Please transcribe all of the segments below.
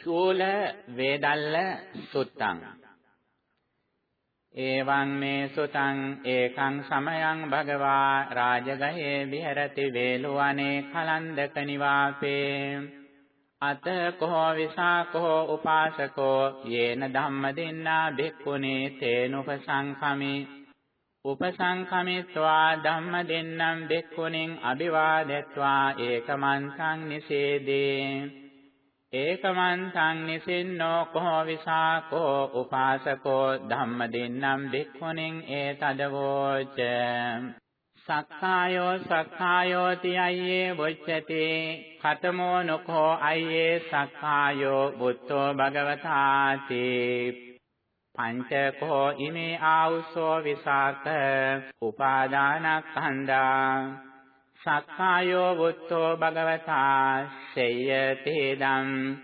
චූල වේදල්ල සුත්තං. එවං මේ සුතං ඒකං සමයං භගවා රාජගහේ විහෙරති වේලුවනේ කලන්දක නිවාසේ. අත කෝ විසාකෝ උපාසකෝ යේන ධම්ම දෙන්නා භික්ඛුනේ තේනුපසංඛමි. උපසංඛමිත්වා ධම්ම දෙන්නම් භික්ඛුනින් අභිවාදෙත්වා ඒකමන්තං නිසේදේ ඒකමන්තං නිසින්නෝ කෝ විසාකෝ උපාසකෝ ධම්ම දෙන්නම් භික්ඛුනින් ඒතදවෝච. සක්කායෝ සක්කායෝති අයියේ වොච්චති කතමෝ නොකෝ අයියේ සක්කායෝ බුද්ධෝ භගවතාති. පංචකෝ ඉමේ ආවුසෝ විසාක. උපාදානස්කන්ධා. සක්කායෝ බුද්ධෝ භගවතා සේයතේදම්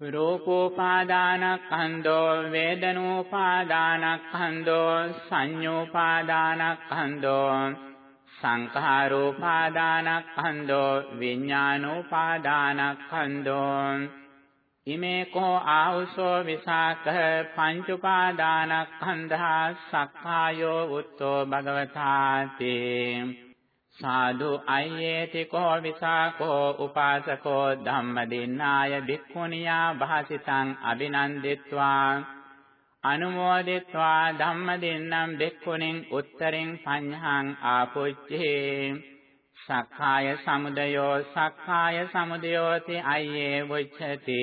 රූපෝපාදානස්කන්ධෝ වේදනෝපාදානස්කන්ධෝ සංඤෝපාදානස්කන්ධෝ සංඛාරෝපාදානස්කන්ධෝ විඥානෝපාදානස්කන්ධෝ ඉමේ කෝ ආහුසෝ විසාක පංච උපාදානස්කන්ධා සක්කායෝ උත්තෝ භගවතාති සාදු අයේති කෝ විසාකෝ උපාසකෝ ධම්මදින්නාය භික්ඛුනියා භාසිතං අභිනන්දිත්වා අනුමෝදිත්වා ධම්ම දෙන්නම් බෙක්කුණෙන් උත්තරින් පඤ්ඤහං ආපොච්චේ සක්කාය සමුදයෝ සක්කාය සමුදයෝති අය්යේ වොච්චති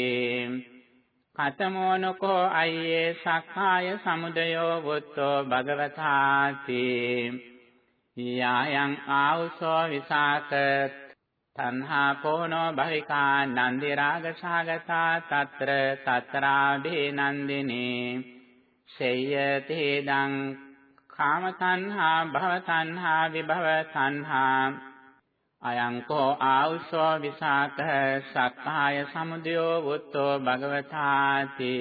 කතමෝනකෝ අය්යේ සක්කාය සමුදයෝ වුත්තෝ භගවතාති යායන් ආවුසෝ විසාක තණ්හා පෝනෝ භවිකා නන්දි රාග සාගතා తත්‍ර తත්‍රාභේ නන්දිනේ. සේයතේදං කාම තණ්හා භව තණ්හා විභව තණ්හා අයං කෝ ආවුසෝ විසාක සක්කාය සමුදයෝ වුත්තෝ භගවතාති.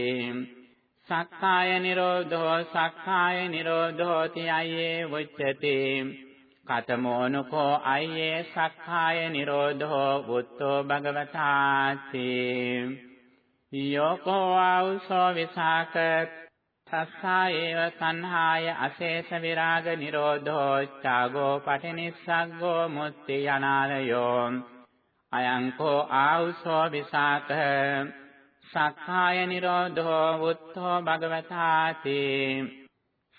සක්කාය නිරෝධෝ සක්කාය නිරෝධෝ තියයේ වුච්චති කතමෝනුකෝ අය්යේ සක්කාය නිරෝධෝ වුත්තෝ භගවතාති. යෝකෝ ආවුසෝ විසාක තස්සා ඒව තණ්හාය අශේෂ විරාග නිරෝධෝ ඡාගෝ පටිනිස්සග්ගෝ මුත්‍ති යනාලයෝ. අයං කෝ ආවුසෝ විසාක සක්කාය නිරෝධෝ වුත්තෝ භගවතාති.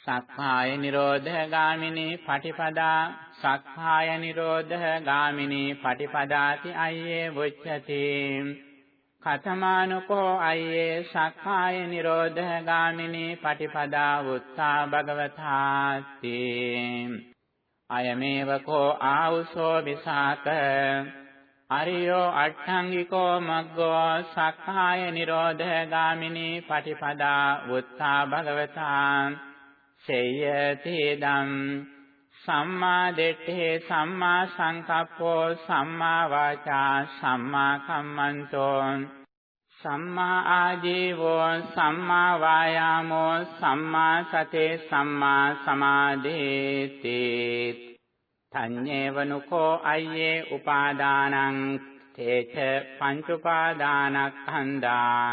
සක්කාය නිරෝධ ගාමිනී පටිපදා සක්කාය නිරෝධ ගාමිනී පටිපදාති අය්යේ වුච්ඡති. කතමානුකෝ අය්යේ සක්කාය නිරෝධ ගාමිනී පටිපදා උත්තා භගවතාති. අයමේව කෝ ආවුසෝ විසාක. අරියෝ අට්ඨංගිකෝ මග්ගෝ සක්කාය නිරෝධ ගාමිනී පටිපදා උත්තා භගවතා. සේයති දම් සම්මා දිට්ඨේ සම්මා සංකප්පෝ සම්මා වාචා සම්මා කම්මන්තෝ සම්මා ආජීවෝ සම්මා වායාමෝ සම්මා සතේ සම්මා සමාධේති තඤ්ඤේවනුකෝ අය්යේ උපාදානං තේච පංච උපාදානස්කන්ධා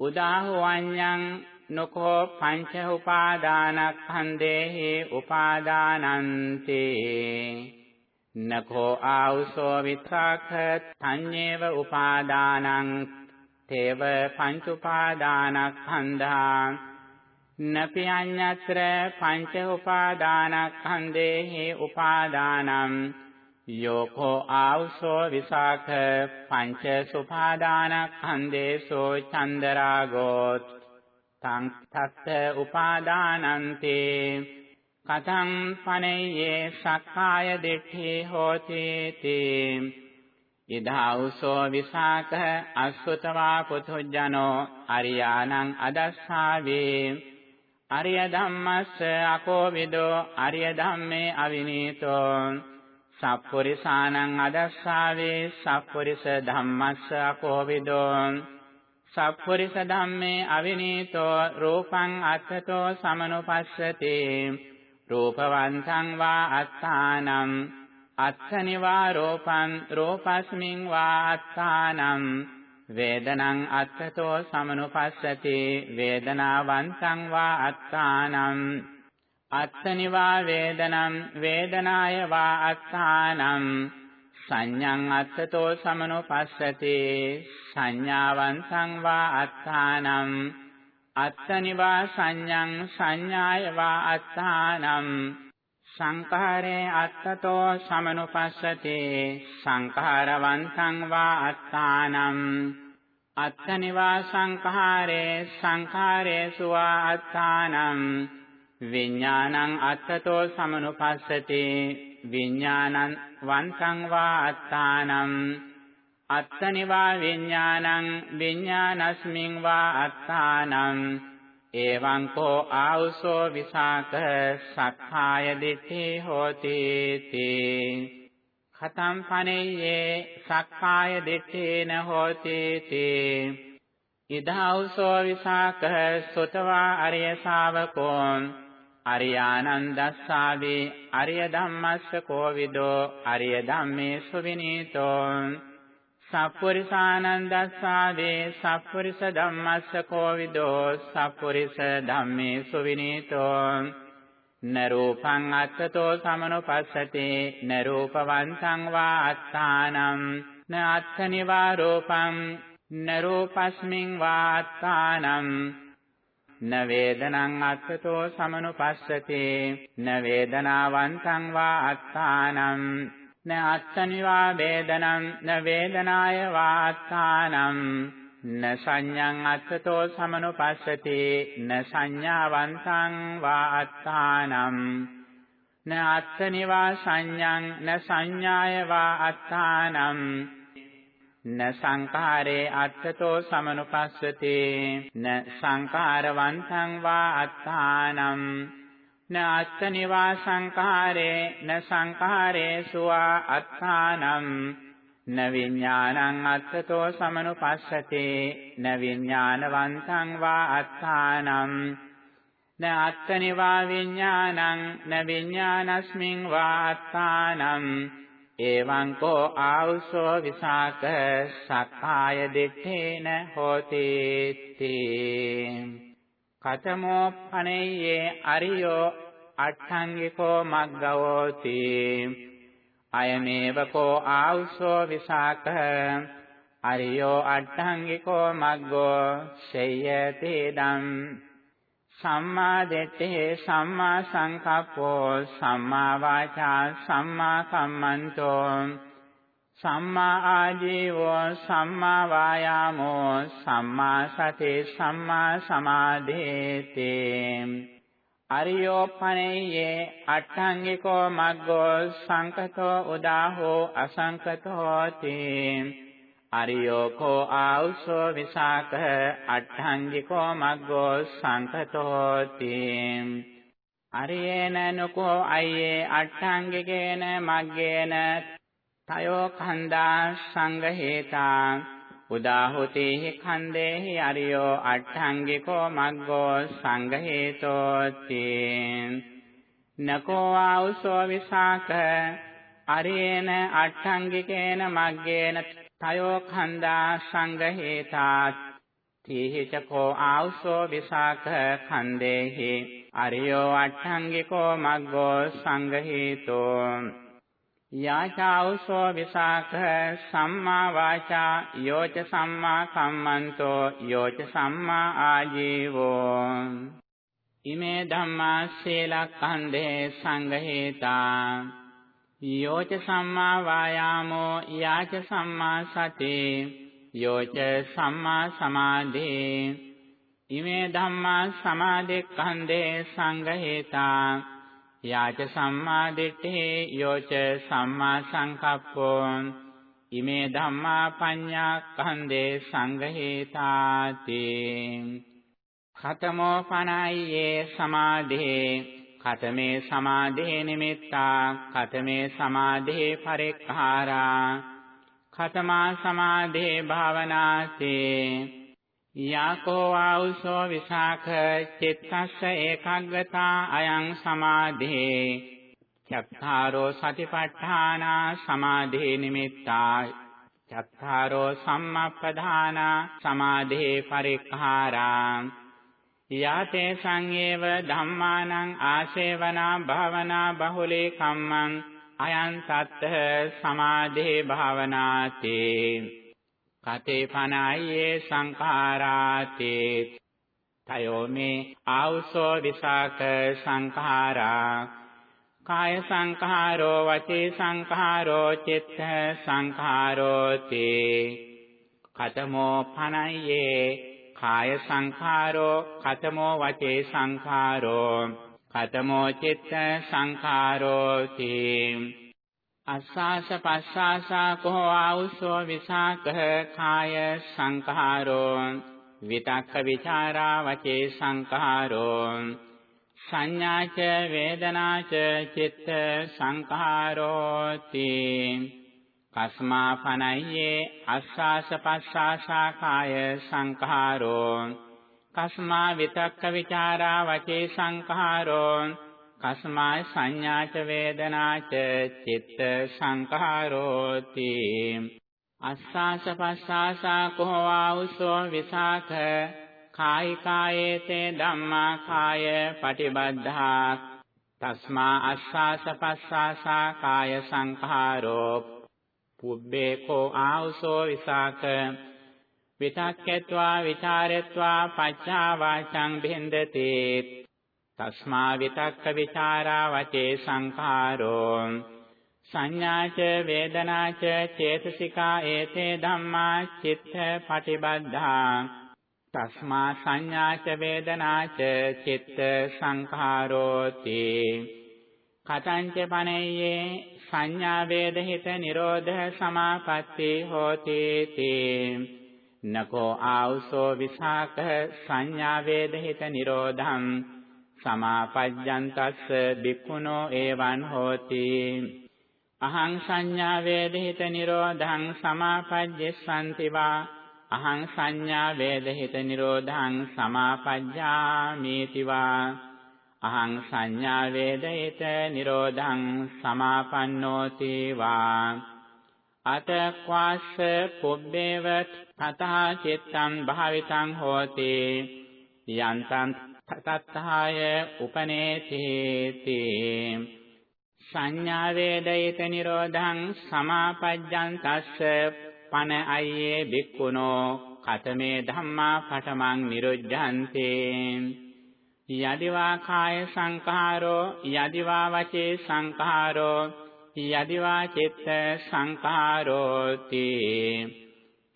උදාහවඤ්ඤං නොකෝ පංච උපාදානස්කන්ධේහි උපාදානන්ති. නකෝ ආවුසෝ විතක්ඛ තඤ්ඤේව උපාදානං තේව පංච උපාදානස්කන්ධා නපි අඤ්ඤත්‍ර පංච උපාදානස්කන්ධේහි උපාදානං. යෝකෝ ආවුසෝ විසාඛ පංච සුපාදානස්කන්ධේසෝ චන්දරාගෝත්. තං තත්ත උපාදානන්තේ කතං පනෙය්‍යේ සක්කාය දිට්ඨි හෝති තේ ඉදාඋසෝ විසාක අසුතවා පුතුජනෝ අරියානං අදස්සාවේ අරිය ධම්මස්ස අකෝවිදෝ අරිය ධම්මේ අවිනීතෝ සප්පුරිසානං අදස්සාවේ සප්පුරිස ධම්මස්ස අකෝවිදෝ සප්පුරිස ධම්මේ අවිනීතෝ රූපං අත්තතෝ සමනුපස්සති. රූපවන්තං වා අත්තානම් අත්තනිවා රූපං රූපස්මින් වා අත්තානම් වේදනං අත්තතෝ සමනුපස්සති. වේදනාවන්තං වා අත්තානම් අත්තනිවා වේදනම් වේදනාය වා අත්තානම් සංඤං අත්තතෝ සමනුපස්සති සංඥාවන්තං වා අත්තානම් අත්තනිවා සංඤං සංඥාය වා අත්තානම් සංඛාරේ අත්තතෝ සමනුපස්සති සංඛාරවන්තං වා අත්තානම් අත්තනිවා සංඛාරේ සංඛාරේසු වා අත්තානම් විඥානං අත්තතෝ සමනුපස්සති විඥානං වන්තං වා අත්තානම් අත්තනිවා විඥානං විඥානස්මින් වා අත්තානම් එවං කෝ ආවුසෝ විසාක සක්ඛාය දිට්ඨි හෝති තේ khතම් පනෙය්‍යේ සක්ඛාය දිට්ඨේන හෝති තේ ඉදාවුසෝ විසාක සුතවා අරිය ශාවකෝ අරියානන්දස්සාවේ අරිය ධම්මස්ස කෝවිදෝ අරිය ධම්මේ සුවිනීතෝ සප්පුරිසානන්දස්සාවේ සප්පුරිස ධම්මස්ස කෝවිදෝ සප්පුරිස ධම්මේ සුවිනීතෝ නරූපං අත්තතෝ සමනුපස්සති නරූපවන්තං වා අත්තානම් න අත්තනිවා රූපං නරූපස්මින් වා අත්තානම් න වේදනං අත්තතෝ සමනුපස්සති න වේදනාවන්තං වා අත්තානම් න අත්තනිවා වේදනං න වේදනාය වාත්තානම් න සංඤං අත්තතෝ සමනුපස්සති න සංඥාවන්තං වාත්තානම් න අත්තනිවා සංඤං න සංඥාය වාත්තානම් න සංඛාරේ අත්තතෝ සමනුපස්සති න සංඛාරවන්තං වාත්තානම් න අත්තනිවා සංඛාරේ න සංඛාරේසු අත්තානම් න විඥානං අත්තතෝ සමනුපස්සති න විඥානවන්තං වා අත්තානම් න අත්තනිවා විඥානං න විඥානස්මින් වා අත්තානම් එවං කෝ ආවුසෝ විසාක සක්කාය දිත්තේන හෝති තී කතමෝ පනෙය්‍යේ අරියෝ අට්ඨංගිකෝ මග්ගවෝති. අයමේව කෝ ආවුසෝ විසාක අරියෝ අට්ඨංගිකෝ මග්ගෝ සේයති දම් සම්මා දිට්ඨි සම්මා සංකප්පෝ සම්මා වාචා සම්මා කම්මන්තෝ සම්මා ආජීවෝ සම්මා වායාමෝ සම්මා සති සම්මා සමාධේති. අරියෝ පනෙය්‍යේ අට්ඨංගිකෝ මග්ගෝ සංකතෝ උදාහෝ අසංකතෝති. අරියෝ කෝ ආඋසෝ විසාක අට්ඨංගිකෝ මග්ගෝ සංකතෝති අරියේන නුකෝ අයියේ අට්ඨංගිකේන මග්ගේන තයෝ කන්දා සංගහේතා. උදාහුතේහි khන්දේහි අරියෝ අට්ඨංගිකෝ මග්ගෝ සංගහේතෝති නකෝ ආඋසෝ විසාක අරේන අට්ඨංගිකේන මග්ගේන තයෝ khන්දා සංගහේතා තීහි චකෝ ආඋසෝ විසාක khන්දේහි අරියෝ අට්ඨංගිකෝ මග්ගෝ සංගහේතෝ යාචාවසෝ විසාක සම්මා වාචා යෝච සම්මා කම්මන්තෝ යෝච සම්මා ආජීවෝ ඉමේ ධම්මා සීලක්ඛන්දේ සංඝේතා යෝච සම්මා වායාමෝ යාච සම්මා සති යෝච සම්මා සමාධි ඉමේ ධම්මා සමාධික්ඛන්දේ සංඝේතා යාච සම්මා දිට්ඨි යෝච සම්මා සංකප්පෝ ඉමේ ධම්මා පඤ්ඤා කන්දේ සංඝේතාති ඛතමෝ පනයියේ සමාධේ ඛතමේ සමාධේ නිමිත්තා ඛතමේ සමාධේ පරික්ඛාරා ඛතමා සමාධේ භාවනාතේ। යාකෝ ආවුසෝ විසාඛ චිත්තස්ස ඒකග්ගතා අයං සමාධේ। චත්තාරෝ සතිපට්ඨානා සමාධේ නිමිත්තා। චත්තාරෝ සම්මප්පදානා සමාධේ පරික්ඛාරා। යාතේ සංයේව ධම්මානං ආසේවනා භාවනා බහුලේ කම්මං අයං සත්ත සමාධේ භාවනාතේ කතේ පනයියේ සංඛාරාතේ තයෝ මේ ආවුසෝ විසාක සංඛාරා කාය සංඛාරෝ වචේ සංඛාරෝ චිත්ත සංඛාරෝති කතමෝ පනයියේ කාය සංඛාරෝ කතමෝ වචේ සංඛාරෝ කතමෝ චිත්ත සංඛාරෝති. අස්සාස පස්සාසා කෝ ආවුසෝ විසාක කාය සංඛාරෝ විතක්ක ਵਿਚාරා වචේ සංඛාරෝ. සංඥාච වේදනාච චිත්ත සංඛාරෝති. කස්මා පනයියේ අස්සාස පස්සාසා කාය සංඛාරෝ. කස්මා විතක්ක ਵਿਚාරා වචේ සංඛාරෝ. කස්මා සංඥාච වේදනාච චිත්ත සංඛාරෝති. අස්සාස පස්සාසා කෝ ආවුසෝ විසාඛ කායිකායේතේ ධම්මා කාය පටිබද්ධා. තස්මා අස්සාස පස්සාසා කාය සංඛාරෝ. පුබ්බේ කෝ ආවුසෝ විසාක විතක්කත්වා විචාරත්වා පච්චා වාචං බින්දති තස්මා විතක්ක විචාරා වචේ සංඛාරෝ සංඥාච වේදනාච චේතසිකා ඒතේ ධම්මා චිත්ත පටිබද්ධා තස්මා සංඥාච වේදනාච චිත්ත සංඛාරෝති කතංච පනෙය්‍යේ සංඥා වේදහිත නිරෝධ සමාපatti හෝති තේ නකෝ ආවසෝ විසාක සංඥා වේදහිත නිරෝධං සමාපජ්ජන්තස්ස බික්ඛුනෝ එවං හෝති. අහං සංඥා වේදහිත නිරෝධං සමාපජ්ජස්සන්ති වා අහං සංඥා වේදහිත නිරෝධං සමාපජ්ජාමේති වා අහං සංඥා වේදහිත නිරෝධං සමාපන්නෝති වා। අතක්වාස්ස පුබ්බේව තථා චිත්තං භාවිතං හෝති। යන්තං තත්තාය උපනේති සංඥා වේදයිත නිරෝධං සමාපජ්ජං තස්ස පන අයියේ බික්කුණෝ කතමේ ධම්මා පඨමං නිරුද්ධන්තේ। යදිවා කාය සංඛාරෝ යදිවා වචේ සංඛාරෝ යදිවා චිත්ත සංඛාරෝති.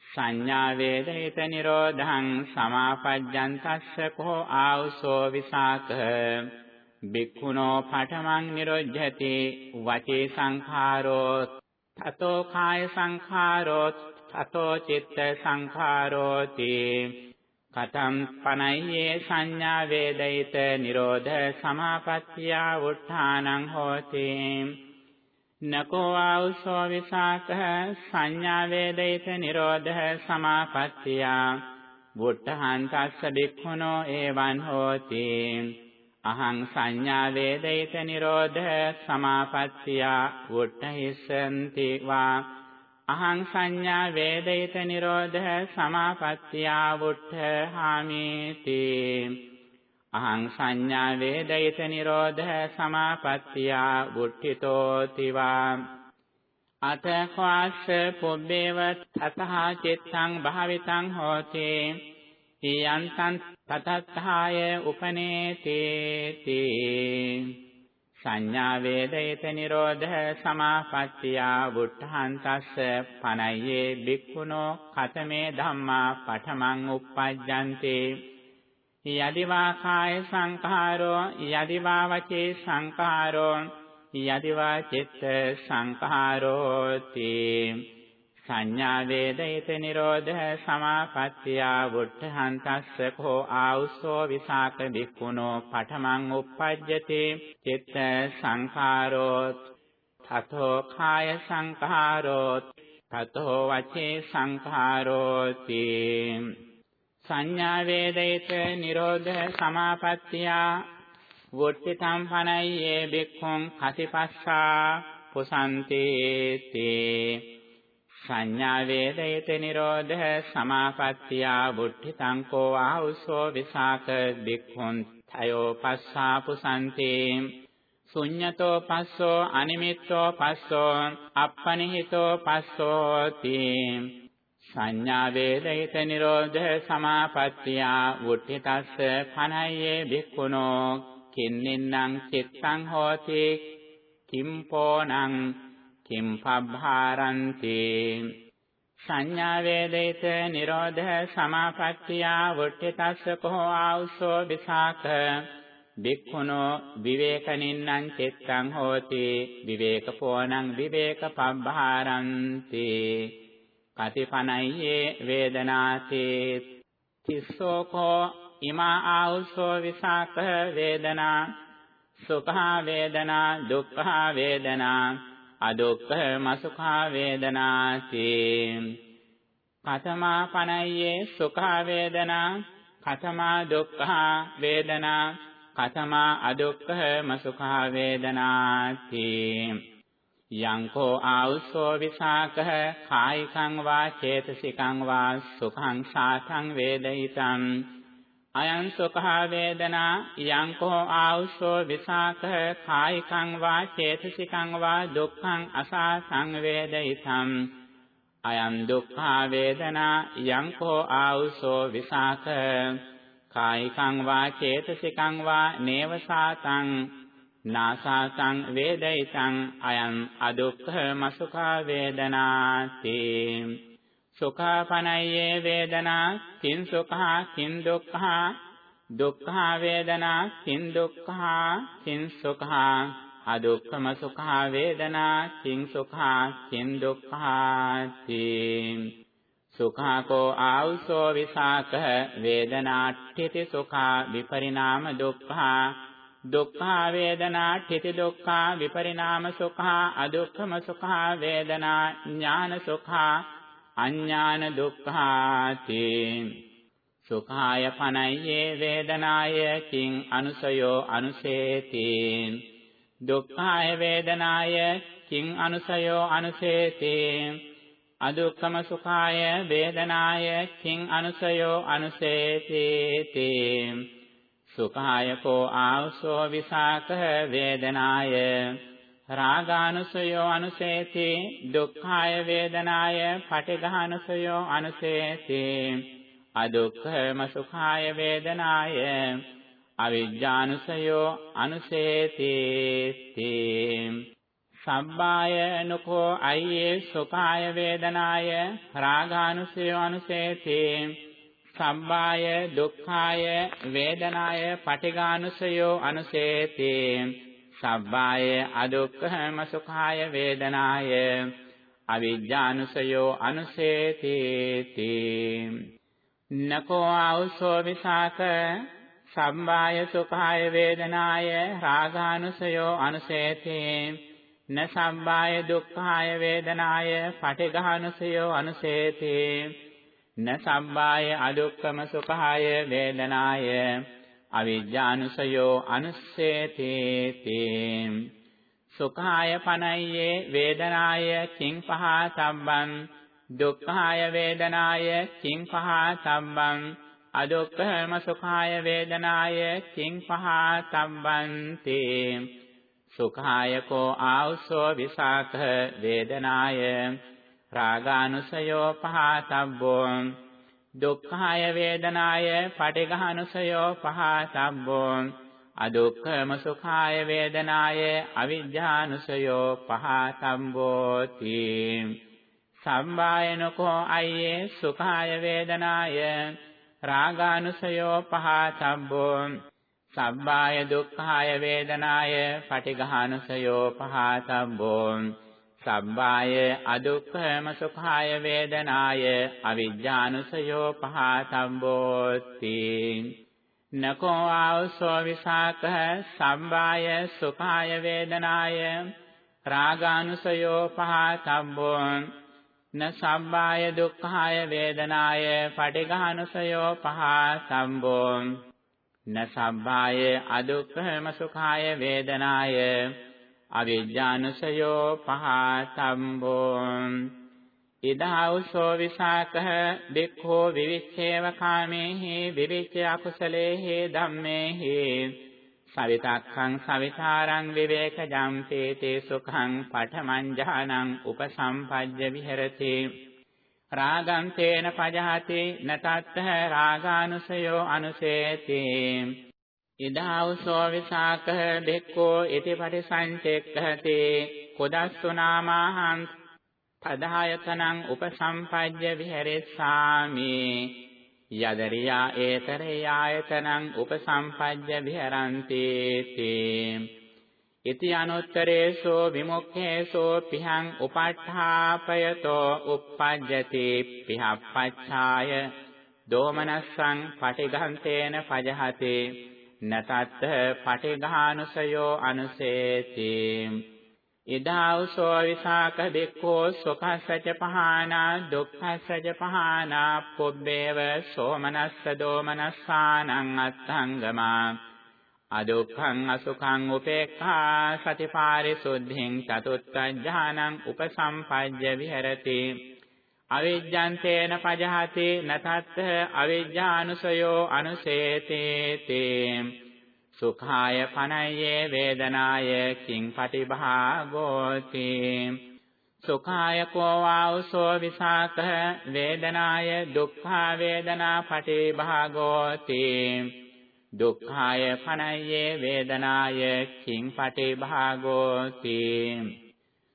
සංඥා වේදිත නිරෝධං සමාපජ්ජන්තස්ස කෝ ආවසෝ විසාක. බික්ඛුනෝ පඨමං නිරොජ්ජති වචේ සංඛාරෝ තතෝ කාය සංඛාරෝ තතෝ චිත්ත සංඛාරෝති. කතම් පනයියේ සංඥා වේදිත නිරෝධ සමාපත්තිය වුත්ථානං හෝති. නකෝ ආවසෝ විසාක සංඥා වේදිත නිරෝධ සමාපත්තිය වුත්ථාන්තස්ස බික්ඛුනෝ එවං හෝති. අහං සංඥා වේදිත නිරෝධ සමාපත්තිය උට්ඨහිසන්ති වා අහං සංඥා වේදිත නිරෝධ සමාපත්තිය උට්ඨහාමේති අහං සංඥා වේදිත නිරෝධ සමාපත්තිය උට්ඨිතෝති වා අතඛාස්ස පුබ්බේව තතහ චිත්තං භාවිතං හෝති. යන්තං තතත්ථාය උපනේතේති. සංඥා වේදිත නිරෝධ සමාපත්තිය වුට්ඨහන්තස්ස පනයියේ බික්ඛුනෝ කතමේ ධම්මා පඨමං uppajjante යදිවා කාය සංඛාරෝ යදිවා වචේ සංඛාරෝ යදිවා චිත්ත සංඛාරෝති. සංඥා වේදිත නිරෝධ සමාපත්තිය වුට්ඨහන්තස්ස කෝ ආවුසෝ විසාක බික්ඛුනෝ පඨමං uppajjati චිත්ත සංඛාරෝ තතෝ කාය සංඛාරෝ තතෝ වචේ සංඛාරෝති සංඥා වේදිත නිරෝධ සමාපත්තිය වුට්ඨිතම් පනයියේ බික්ඛුං කසිපස්සා පුසන්තේ තේ සංඥා වේදිත නිරෝධ සමාපත්තියා බුද්ධිතං කෝ ආහුසෝ විසාක බික්ඛුන් තයෝ පස්සාපු සම්තේ ශුඤ්ඤතෝ පස්සෝ අනිමිත්තෝ පස්සෝ අප්පනිහිතෝ පස්සෝති සංඥා වේදිත නිරෝධ සමාපත්තියා බුද්ධිතස්ස පනයියේ බික්ඛුනෝ කින්නින්නම් චිත්තං හෝති කිම්පෝනං කිම් පබ්බාරන්ති සංඥා වේදිත නිරෝධ සමාපත්තියා වුට්ඨිතස්ස කෝ ආවුසෝ විසාක බික්ඛුනෝ විවේකනින්නම් චිත්තං හෝති විවේකපෝනං විවේක පබ්බාරන්ති කතිපනයියේ වේදනාතේ තිස්සෝකෝ ඉමා ආවුසෝ විසාක වේදනා සුඛා වේදනා දුක්ඛා වේදනා අදුක්ඛ මසුඛා වේදනාති. කතමා පනයියේ සුඛා වේදනා කතමා දුක්ඛා වේදනා කතමා අදුක්ඛ මසුඛා වේදනාති. යංකෝ ආවුසෝ විසාකහ කායිකං වා චේතසිකං වා සුඛං සාතං වේදිතං. අයං සුඛා වේදනා යං කෝ ආවුසෝ විසාක කායිකං වා චේතසිකං වා දුක්ඛං අසා සංවේදිතං අයං දුක්ඛා වේදනා යං කෝ ආවුසෝ විසාක කායිකං වා චේතසිකං වා නේවසාතං නාසාතං වේදිතං අයං අදුක්ඛ මසුඛා වේදනාති සුඛාපනයේ වේදනා කිං සුඛා කිං දුක්ඛා දුක්ඛා වේදනා කිං දුක්ඛා කිං සුඛා අදුක්ඛම සුඛා වේදනා කිං සුඛා කිං දුක්ඛාති සුඛාකෝ ආවුසෝ විසාක වේදනාට්ඨිති සුඛා විපරිණාම දුක්ඛා දුක්ඛා වේදනා ඨිති දුක්ඛා විපරිණාම සුඛා අදුක්ඛම සුඛා වේදනා ඥාන සුඛා අඥාන දුක්ඛාති සුඛාය පනයියේ වේදනාය කිං අනුසයෝ අනුසේති. දුක්ඛාය වේදනාය කිං අනුසයෝ අනුසේති. අදුක්ඛම සුඛාය වේදනාය කිං අනුසයෝ අනුසේති. සුඛාය කෝ ආවසෝ විසාක වේදනාය. රාගානුසයෝ අනුසේති දුක්ඛාය වේදනාය පටිඝානුසයෝ අනුසේති අදුක්ඛම සුඛාය වේදනාය අවිජ්ජානුසයෝ අනුසේති. සබ්බාය නුකෝ අයියේ සුඛාය වේදනාය රාගානුසයෝ අනුසේති. සබ්බාය දුක්ඛාය වේදනාය පටිඝානුසයෝ අනුසේති. සබ්බාය අදුක්ඛම සුඛාය වේදනාය අවිජ්ජානුසයෝ අනුසේති නකෝ ආවසෝ විසාක සම්බාය සුඛාය වේදනාය රාගානුසයෝ අනුසේති. න සම්බාය දුක්ඛාය වේදනාය පටිඝානුසයෝ අනුසේති. න සම්බාය අදුක්ඛම සුඛාය වේදනාය අවිජ්ජානුසයෝ අනුස්සේති තේ සුඛාය පනයියේ වේදනාය කිං පහා සම්බන්. දුක්ඛාය වේදනාය කිං පහා සම්බන්. අදුක්ඛම සුඛාය වේදනාය කිං පහා සම්බන්ති සුඛාය කෝ ආවසෝ විසාක වේදනාය. රාගානුසයෝ පහා සම්බෝ දුක්ඛාය වේදනාය පටිඝානුසයෝ පහතබ්බෝ අදුක්ඛම සුඛාය වේදනාය අවිජ්ජානුසයෝ පහතබ්බෝති සම්බායනකෝ අයියේ සුඛාය වේදනාය රාගානුසයෝ පහතබ්බෝ සබ්බාය දුක්ඛාය වේදනාය පටිඝානුසයෝ පහතබ්බෝ සබ්බාය අදුක්ඛම සුඛාය වේදනාය අවිජ්ජානුසයෝ පහතම්බෝති. නකෝ ආවසෝ විසාක සම්බාය සුඛාය වේදනාය රාගානුසයෝ පහතම්බෝ න සම්බාය දුක්ඛාය වේදනාය පටිඝානුසයෝ පහතම්බෝ න සම්බාය අදුක්ඛම සුඛාය වේදනාය අවිජ්ජානුසයෝ පහතම්බෝ. ඉදහවුසෝ විසාකහ බික්ඛෝ විවිච්ඡේව කාමේහි විවිච්ඡ අකුසලේහි ධම්මේහි. සවිතක්ඛං සවිතාරං විවේකජම් තේතේ සුඛං පඨමං ඥානං උපසම්පජ්ජ විහෙරති. රාගං තේන පජහති නතත්ත රාගානුසයෝ අනුසේති. ඉදාවසෝ විසාකහ බෙක්කෝ ඉති පටිසංචෙක්ඛති කුදස්සු නාමාහං පදායතනං උපසම්පජ්ජ විහෙරෙස්සාමි. යදරියා ඒතරේ ආයතනං උපසම්පජ්ජ විහරಂತಿ තේ ඉති අනුත්තරේසෝ විමුක්ඛේසෝ පිහං උපට්ඨාපයතෝ uppajjati පිහප්පච්ඡාය දෝමනස්සං පටිඝන්තේන පජහති. නතත්ත පටිඝානුසයෝ අනුසේති. ඉදාවසෝ විසාක බික්ඛෝ සුඛස්සච පහානා දුක්ඛස්සච පහානා පුබ්බේව සෝමනස්ස දෝමනස්සානං අත්ථංගමා. අදුක්ඛං අසුඛං උපේක්ඛා සතිපාරිසුද්ධින් චතුත්ථ ඥානං උපසම්පජ්ජ විහෙරති. අවිජ්ජන්තේන පජහති නතත්ථ අවිජ්ජානුසයෝ අනුසේතේ තේ සුඛාය පනය්යේ වේදනාය කිං පටිභාගෝති. සුඛාය කෝ වාඋසෝ විසාක වේදනාය දුක්ඛා වේදනා පටිභාගෝති. දුක්ඛාය පනය්යේ වේදනාය කිං පටිභාගෝති.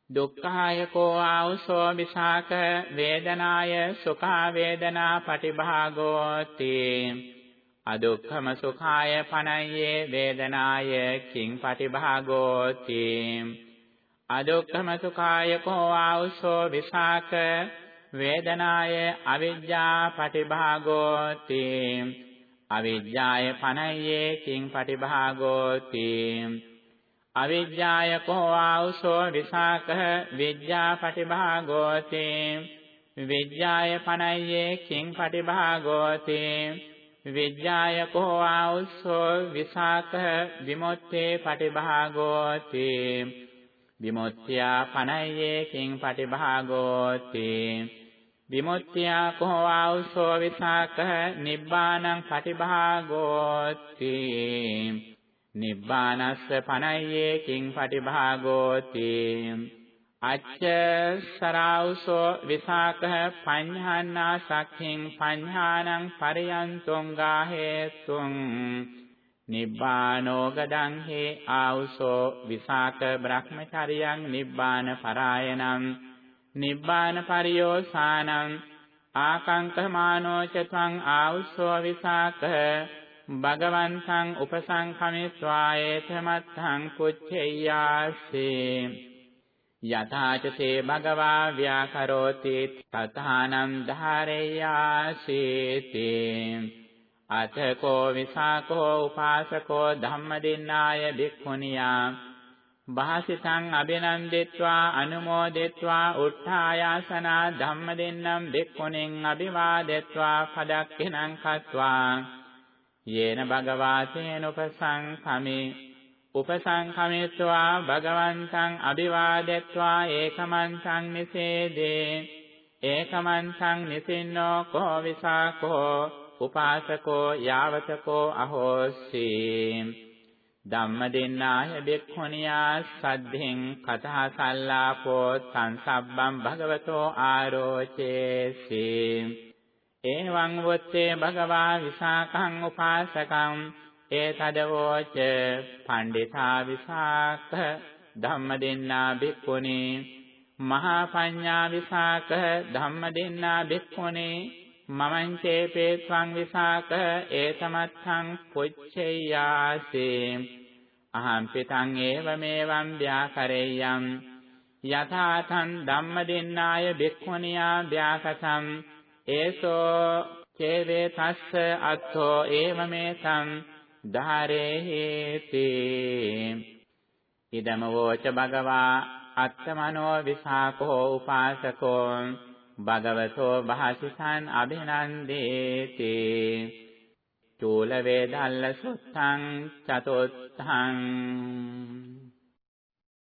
දුක්ඛාය කෝ ආවසෝ විසාක වේදනාය සුඛා වේදනා පටිභාගෝති. අදුක්ඛම සුඛාය පනය්යේ වේදනාය කිං පටිභාගෝති. අදුක්ඛම සුඛාය කෝ ආවසෝ විසාක වේදනාය අවිජ්ජා පටිභාගෝති. අවිජ්ජාය පනය්යේ කිං පටිභාගෝති. අවිජ්ජාය කෝ ආවසෝ විසාක විජ්ජා පටිභාගෝති විජ්ජාය පනය්යේ කිං පටිභාගෝති විජ්ජාය කෝ ආඋස්සෝ විසාක විමුක්තේ පටිභාගෝති විමුක්තියා පනය්යේ කිං පටිභාගෝති විමුක්තියා කෝ ආඋස්සෝ විසාක නිබ්බානං පටිභාගෝති නිබ්බානස්ස පනය්යේ කිං පටිභාගෝති. අච්ච සරාවසෝ විසාකහ පඤ්හානා සක්ඛින් පඤ්හානං පරියන්තුං ගාහේතුං. නිබ්බානෝ ගදං හේ ආවසෝ විසාක බ්‍රහ්මචරියං නිබ්බාන පරායනං. නිබ්බාන පරියෝසානං. ආකංකමානෝ ච ත්වං ආවසෝ විසාක භගවන්තං උපසංඛමිස්වා ඒතමත්තං පුච්චෙය්‍යාසේ යථාච තේ භගවා ව්‍යාකරෝති තථානම් ධාරේයාසීති। අතකෝ විසාකෝ උපාසකෝ ධම්මදින්නාය භික්ඛුනියා। භාසිතං අභිනන්දිත්වා අනුමෝදිත්වා උත්ථායාසනා ධම්මදින්නම් භික්ඛුනින් අභිවාදෙත්වා පදක්ඛිනං කତ୍වා। යේන භගවාතේන උපසංඛමේ උපසංඛමෙත්වා භගවන්තං අභිවාදෙත්වා ඒකමන්තං නිසේදේ. ඒකමන්තං නිසින්නෝ කෝ විසාකෝ උපාසකෝ යාවතකෝ අහෝසි. ධම්මදින්නාය බික්ඛුනියා සද්ධින් කතා සල්ලාපෝ සංසබ්බම් භගවතෝ ආරෝචේසි. එවං වොත්තේ භගවා විසාකං උපාසකං ඒතදවෝච පණ්ඩිතා විසාක ධම්මදින්නා බික්ඛුනේ මහා පඤ්ඤා විසාක ධම්මදින්නා බික්ඛුනේ මමං චේපේ ත්වං විසාක ඒතමත්ථං පුච්චේයාසේ අහං පිටං ඒවමේවං ව්‍යාකරෙය්‍යං යථාතං ධම්මදින්නාය බික්ඛුනියා ව්‍යාකසං ඒසෝ චේවේ තස්ස අත්ථෝ ඒවමේතං ධාරේහේති ඉදම වෝච භගවා අත්තමනෝ විසාකෝ උපාසකෝ භගවතෝ භාසිතං අභිනන්දේති චූල වේදල්ල සුත්තං චතුත්ථං